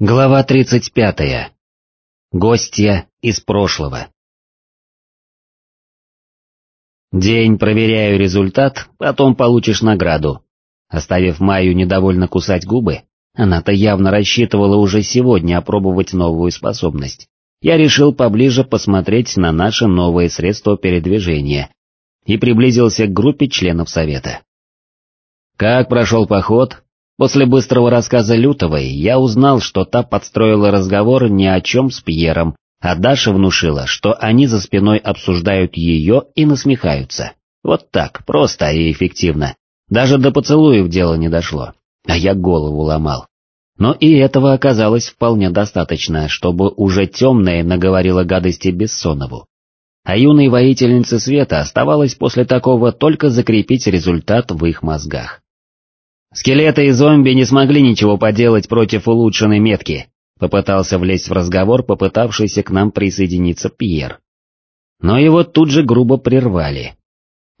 Глава 35. Гостья из прошлого. День проверяю результат, потом получишь награду. Оставив Майю недовольно кусать губы, она-то явно рассчитывала уже сегодня опробовать новую способность. Я решил поближе посмотреть на наше новое средство передвижения и приблизился к группе членов совета. Как прошел поход, После быстрого рассказа Лютовой я узнал, что та подстроила разговор ни о чем с Пьером, а Даша внушила, что они за спиной обсуждают ее и насмехаются. Вот так, просто и эффективно. Даже до поцелуев дело не дошло, а я голову ломал. Но и этого оказалось вполне достаточно, чтобы уже темная наговорила гадости Бессонову. А юной воительнице света оставалось после такого только закрепить результат в их мозгах. Скелеты и зомби не смогли ничего поделать против улучшенной метки, попытался влезть в разговор попытавшийся к нам присоединиться Пьер. Но его тут же грубо прервали.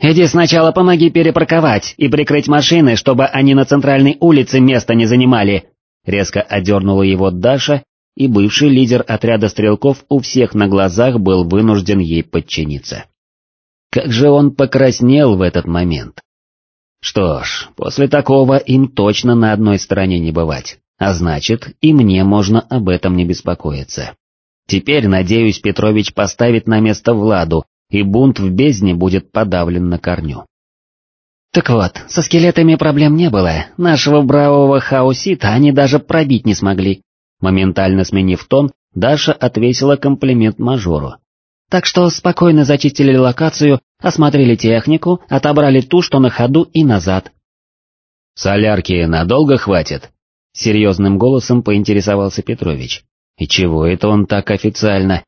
«Иди сначала помоги перепарковать и прикрыть машины, чтобы они на центральной улице места не занимали», резко одернула его Даша, и бывший лидер отряда стрелков у всех на глазах был вынужден ей подчиниться. Как же он покраснел в этот момент. Что ж, после такого им точно на одной стороне не бывать, а значит, и мне можно об этом не беспокоиться. Теперь, надеюсь, Петрович поставит на место Владу, и бунт в бездне будет подавлен на корню. Так вот, со скелетами проблем не было, нашего бравого хаосита они даже пробить не смогли. Моментально сменив тон, Даша отвесила комплимент мажору. Так что спокойно зачистили локацию, осмотрели технику, отобрали ту, что на ходу, и назад. «Солярки надолго хватит?» — серьезным голосом поинтересовался Петрович. «И чего это он так официально?»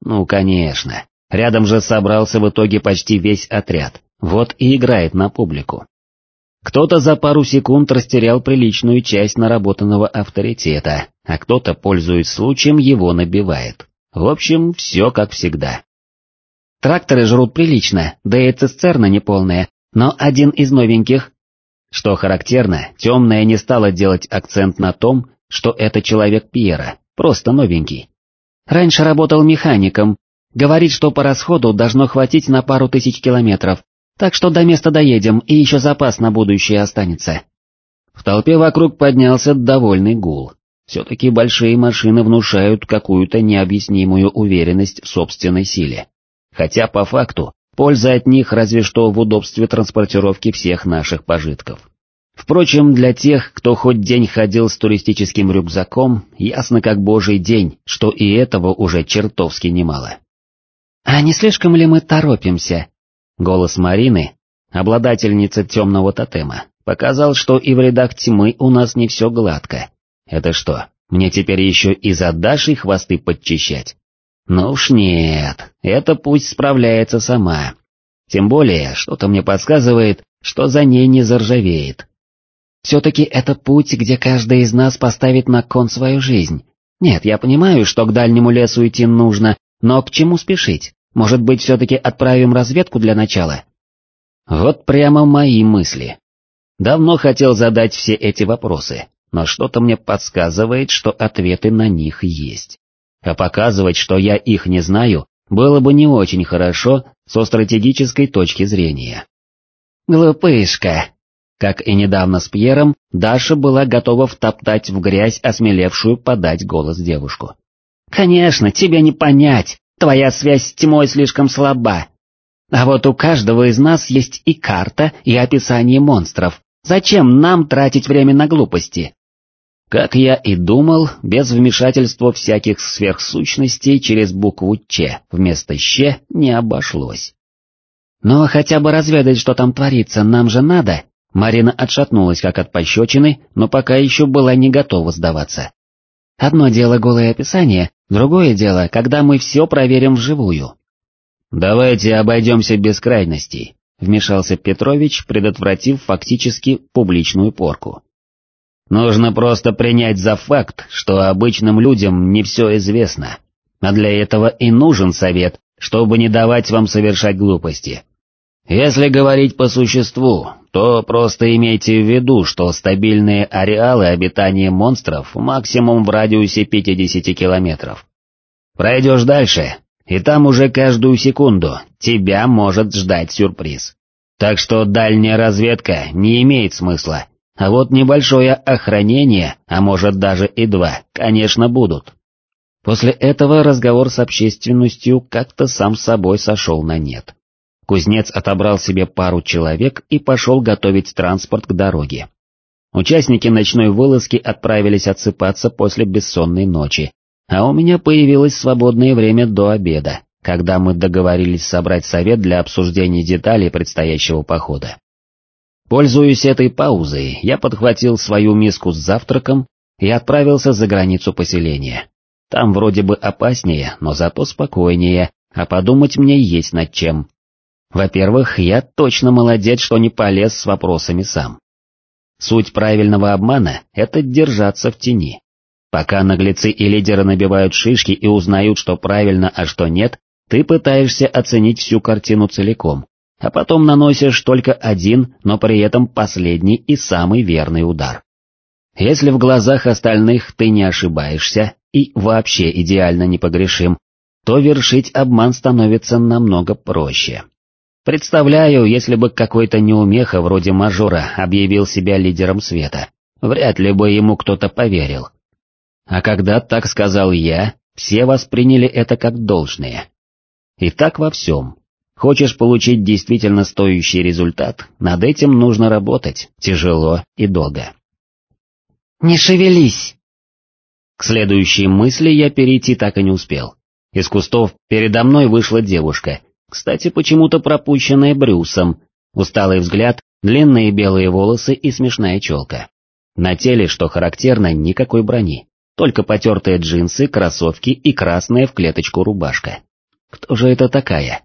«Ну, конечно. Рядом же собрался в итоге почти весь отряд, вот и играет на публику». Кто-то за пару секунд растерял приличную часть наработанного авторитета, а кто-то, пользуясь случаем, его набивает. В общем, все как всегда. Тракторы жрут прилично, да и цистерна неполная, но один из новеньких. Что характерно, темная не стала делать акцент на том, что это человек Пьера, просто новенький. Раньше работал механиком, говорит, что по расходу должно хватить на пару тысяч километров, так что до места доедем и еще запас на будущее останется. В толпе вокруг поднялся довольный гул. Все-таки большие машины внушают какую-то необъяснимую уверенность в собственной силе. Хотя по факту, польза от них разве что в удобстве транспортировки всех наших пожитков. Впрочем, для тех, кто хоть день ходил с туристическим рюкзаком, ясно как божий день, что и этого уже чертовски немало. «А не слишком ли мы торопимся?» Голос Марины, обладательницы темного тотема, показал, что и в рядах тьмы у нас не все гладко. Это что, мне теперь еще и за Дашей хвосты подчищать? Ну уж нет, это пусть справляется сама. Тем более, что-то мне подсказывает, что за ней не заржавеет. Все-таки это путь, где каждый из нас поставит на кон свою жизнь. Нет, я понимаю, что к дальнему лесу идти нужно, но к чему спешить? Может быть, все-таки отправим разведку для начала? Вот прямо мои мысли. Давно хотел задать все эти вопросы, но что-то мне подсказывает, что ответы на них есть. А показывать, что я их не знаю, было бы не очень хорошо со стратегической точки зрения. «Глупышка!» Как и недавно с Пьером, Даша была готова втоптать в грязь осмелевшую подать голос девушку. «Конечно, тебе не понять, твоя связь с тьмой слишком слаба. А вот у каждого из нас есть и карта, и описание монстров. Зачем нам тратить время на глупости? Как я и думал, без вмешательства всяких сверхсущностей через букву «Ч» вместо «Щ» не обошлось. «Но хотя бы разведать, что там творится, нам же надо!» Марина отшатнулась как от пощечины, но пока еще была не готова сдаваться. «Одно дело голое описание, другое дело, когда мы все проверим вживую». «Давайте обойдемся без крайностей», — вмешался Петрович, предотвратив фактически публичную порку. Нужно просто принять за факт, что обычным людям не все известно. А для этого и нужен совет, чтобы не давать вам совершать глупости. Если говорить по существу, то просто имейте в виду, что стабильные ареалы обитания монстров максимум в радиусе 50 километров. Пройдешь дальше, и там уже каждую секунду тебя может ждать сюрприз. Так что дальняя разведка не имеет смысла, а вот небольшое охранение, а может даже и два, конечно будут. После этого разговор с общественностью как-то сам собой сошел на нет. Кузнец отобрал себе пару человек и пошел готовить транспорт к дороге. Участники ночной вылазки отправились отсыпаться после бессонной ночи, а у меня появилось свободное время до обеда, когда мы договорились собрать совет для обсуждения деталей предстоящего похода. Пользуясь этой паузой, я подхватил свою миску с завтраком и отправился за границу поселения. Там вроде бы опаснее, но зато спокойнее, а подумать мне есть над чем. Во-первых, я точно молодец, что не полез с вопросами сам. Суть правильного обмана — это держаться в тени. Пока наглецы и лидеры набивают шишки и узнают, что правильно, а что нет, ты пытаешься оценить всю картину целиком, а потом наносишь только один, но при этом последний и самый верный удар. Если в глазах остальных ты не ошибаешься и вообще идеально непогрешим, то вершить обман становится намного проще. Представляю, если бы какой-то неумеха вроде мажора объявил себя лидером света, вряд ли бы ему кто-то поверил. А когда так сказал я, все восприняли это как должное. И так во всем. Хочешь получить действительно стоящий результат, над этим нужно работать, тяжело и долго. «Не шевелись!» К следующей мысли я перейти так и не успел. Из кустов передо мной вышла девушка, кстати, почему-то пропущенная Брюсом, усталый взгляд, длинные белые волосы и смешная челка. На теле, что характерно, никакой брони, только потертые джинсы, кроссовки и красная в клеточку рубашка. Кто же это такая?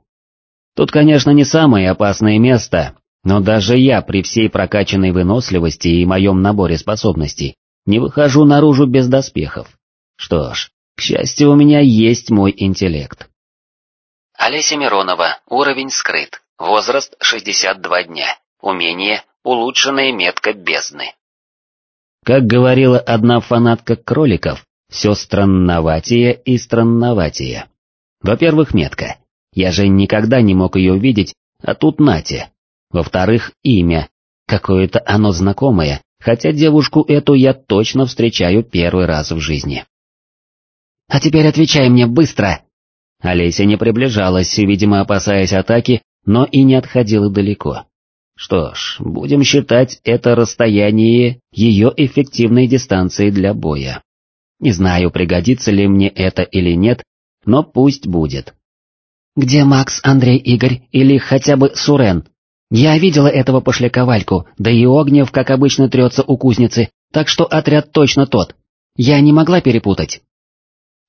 Тут, конечно, не самое опасное место, но даже я при всей прокачанной выносливости и моем наборе способностей не выхожу наружу без доспехов. Что ж, к счастью, у меня есть мой интеллект. Олеся Миронова, уровень скрыт, возраст 62 дня, умение улучшенная метка бездны. Как говорила одна фанатка кроликов, все странноватие и странноватие. Во-первых, метка. Я же никогда не мог ее видеть, а тут нате. Во-вторых, имя. Какое-то оно знакомое, хотя девушку эту я точно встречаю первый раз в жизни. «А теперь отвечай мне быстро!» Олеся не приближалась, видимо опасаясь атаки, но и не отходила далеко. Что ж, будем считать это расстояние ее эффективной дистанцией для боя. Не знаю, пригодится ли мне это или нет, но пусть будет. «Где Макс, Андрей, Игорь или хотя бы Сурен? Я видела этого пошляковальку, да и Огнев, как обычно, трется у кузницы, так что отряд точно тот. Я не могла перепутать».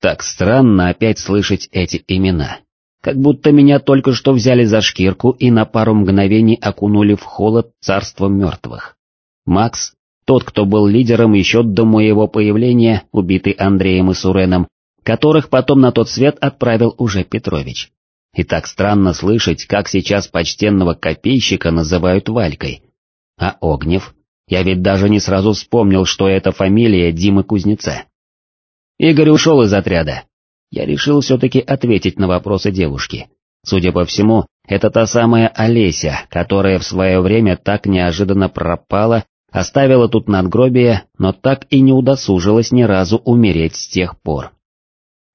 Так странно опять слышать эти имена. Как будто меня только что взяли за шкирку и на пару мгновений окунули в холод царства мертвых. Макс, тот, кто был лидером еще до моего появления, убитый Андреем и Суреном, которых потом на тот свет отправил уже Петрович. И так странно слышать, как сейчас почтенного копейщика называют Валькой. А Огнев? Я ведь даже не сразу вспомнил, что это фамилия Димы Кузнеца. Игорь ушел из отряда. Я решил все-таки ответить на вопросы девушки. Судя по всему, это та самая Олеся, которая в свое время так неожиданно пропала, оставила тут надгробие, но так и не удосужилась ни разу умереть с тех пор.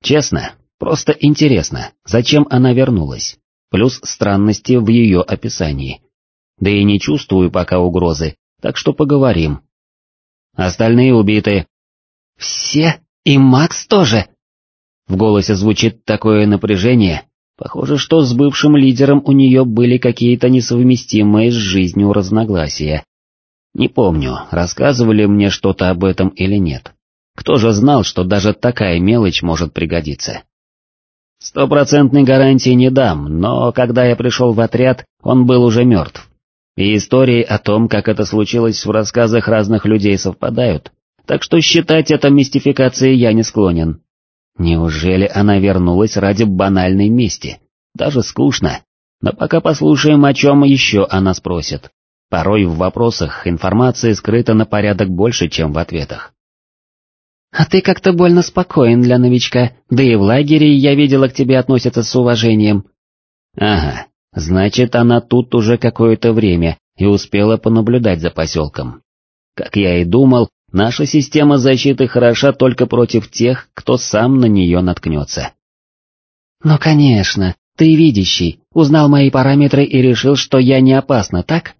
Честно, просто интересно, зачем она вернулась, плюс странности в ее описании. Да и не чувствую пока угрозы, так что поговорим. Остальные убиты. «Все? И Макс тоже?» В голосе звучит такое напряжение, похоже, что с бывшим лидером у нее были какие-то несовместимые с жизнью разногласия. Не помню, рассказывали мне что-то об этом или нет. Кто же знал, что даже такая мелочь может пригодиться? Стопроцентной гарантии не дам, но когда я пришел в отряд, он был уже мертв. И истории о том, как это случилось в рассказах разных людей совпадают, так что считать это мистификацией я не склонен. Неужели она вернулась ради банальной мести? Даже скучно. Но пока послушаем, о чем еще она спросит. Порой в вопросах информации скрыта на порядок больше, чем в ответах. «А ты как-то больно спокоен для новичка, да и в лагере я видела к тебе относятся с уважением». «Ага, значит, она тут уже какое-то время и успела понаблюдать за поселком. Как я и думал, наша система защиты хороша только против тех, кто сам на нее наткнется». «Ну конечно, ты видящий, узнал мои параметры и решил, что я не опасна, так?»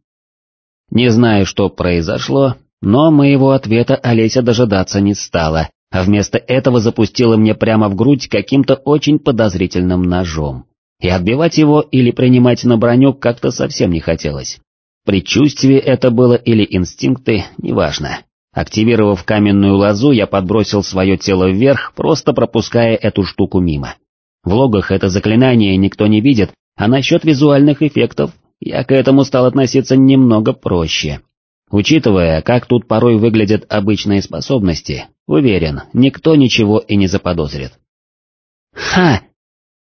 Не знаю, что произошло, но моего ответа Олеся дожидаться не стала, а вместо этого запустила мне прямо в грудь каким-то очень подозрительным ножом. И отбивать его или принимать на броню как-то совсем не хотелось. Предчувствие это было или инстинкты, неважно. Активировав каменную лозу, я подбросил свое тело вверх, просто пропуская эту штуку мимо. В логах это заклинание никто не видит, а насчет визуальных эффектов я к этому стал относиться немного проще. Учитывая, как тут порой выглядят обычные способности, уверен, никто ничего и не заподозрит. Ха!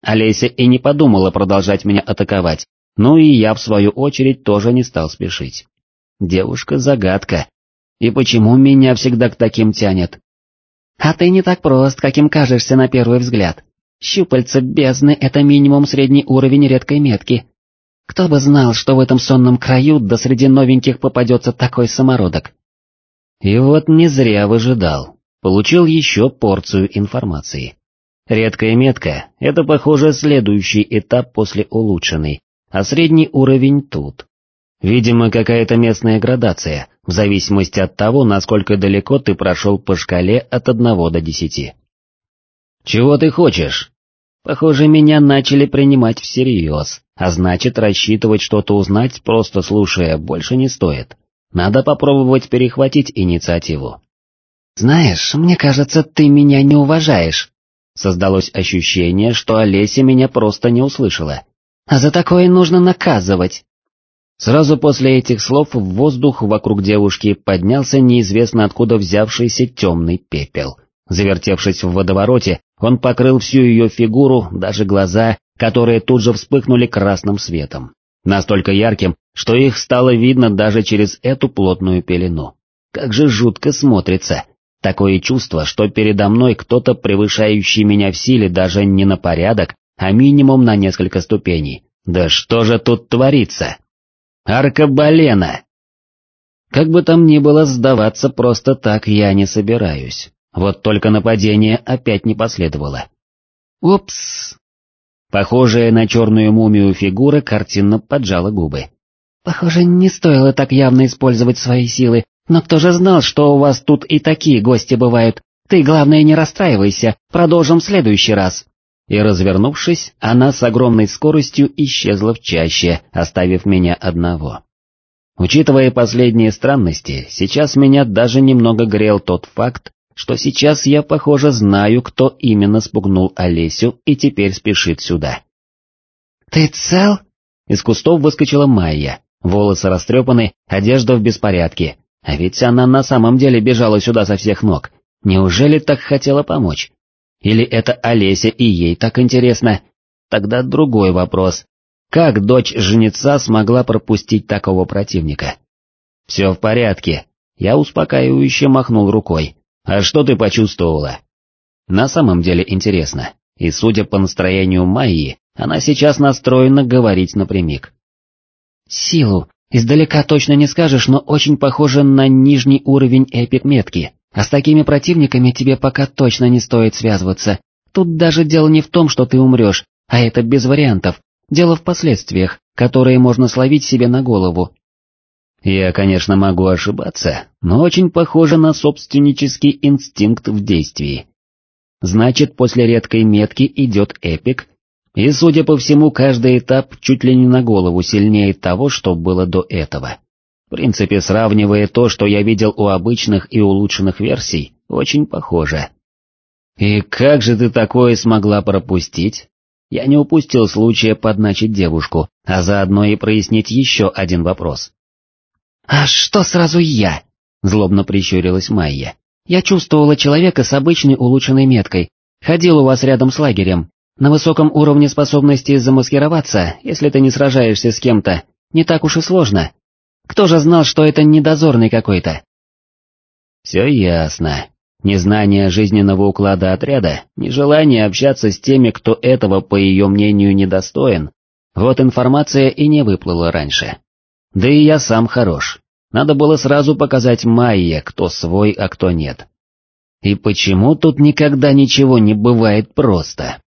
Олеся и не подумала продолжать меня атаковать, ну и я в свою очередь тоже не стал спешить. Девушка-загадка. И почему меня всегда к таким тянет? А ты не так прост, каким кажешься на первый взгляд. Щупальца бездны — это минимум средний уровень редкой метки, кто бы знал, что в этом сонном краю до среди новеньких попадется такой самородок. И вот не зря выжидал, получил еще порцию информации. Редкая метка — это, похоже, следующий этап после улучшенной, а средний уровень тут. Видимо, какая-то местная градация, в зависимости от того, насколько далеко ты прошел по шкале от одного до десяти. «Чего ты хочешь?» Похоже, меня начали принимать всерьез, а значит рассчитывать что-то узнать, просто слушая, больше не стоит. Надо попробовать перехватить инициативу. «Знаешь, мне кажется, ты меня не уважаешь». Создалось ощущение, что Олеся меня просто не услышала. «А за такое нужно наказывать». Сразу после этих слов в воздух вокруг девушки поднялся неизвестно откуда взявшийся темный пепел. Завертевшись в водовороте, он покрыл всю ее фигуру, даже глаза, которые тут же вспыхнули красным светом. Настолько ярким, что их стало видно даже через эту плотную пелену. Как же жутко смотрится. Такое чувство, что передо мной кто-то, превышающий меня в силе даже не на порядок, а минимум на несколько ступеней. Да что же тут творится? Аркабалена! Как бы там ни было, сдаваться просто так я не собираюсь. Вот только нападение опять не последовало. Упс! Похожая на черную мумию фигура картинно поджала губы. Похоже, не стоило так явно использовать свои силы, но кто же знал, что у вас тут и такие гости бывают? Ты, главное, не расстраивайся, продолжим в следующий раз. И развернувшись, она с огромной скоростью исчезла в чаще, оставив меня одного. Учитывая последние странности, сейчас меня даже немного грел тот факт, что сейчас я, похоже, знаю, кто именно спугнул Олесю и теперь спешит сюда. «Ты цел?» Из кустов выскочила Майя, волосы растрепаны, одежда в беспорядке, а ведь она на самом деле бежала сюда со всех ног. Неужели так хотела помочь? Или это Олеся и ей так интересно? Тогда другой вопрос. Как дочь жнеца смогла пропустить такого противника? Все в порядке. Я успокаивающе махнул рукой. «А что ты почувствовала?» На самом деле интересно, и судя по настроению Майи, она сейчас настроена говорить напрямик. «Силу, издалека точно не скажешь, но очень похоже на нижний уровень эпик-метки, а с такими противниками тебе пока точно не стоит связываться. Тут даже дело не в том, что ты умрешь, а это без вариантов, дело в последствиях, которые можно словить себе на голову, я, конечно, могу ошибаться, но очень похоже на собственнический инстинкт в действии. Значит, после редкой метки идет эпик, и, судя по всему, каждый этап чуть ли не на голову сильнее того, что было до этого. В принципе, сравнивая то, что я видел у обычных и улучшенных версий, очень похоже. И как же ты такое смогла пропустить? Я не упустил случая подначить девушку, а заодно и прояснить еще один вопрос. «А что сразу я?» — злобно прищурилась Майя. «Я чувствовала человека с обычной улучшенной меткой, ходил у вас рядом с лагерем. На высоком уровне способности замаскироваться, если ты не сражаешься с кем-то, не так уж и сложно. Кто же знал, что это не дозорный какой-то? Все ясно. Незнание жизненного уклада отряда, нежелание общаться с теми, кто этого, по ее мнению, недостоин. Вот информация и не выплыла раньше. Да и я сам хорош. Надо было сразу показать Майе, кто свой, а кто нет. И почему тут никогда ничего не бывает просто?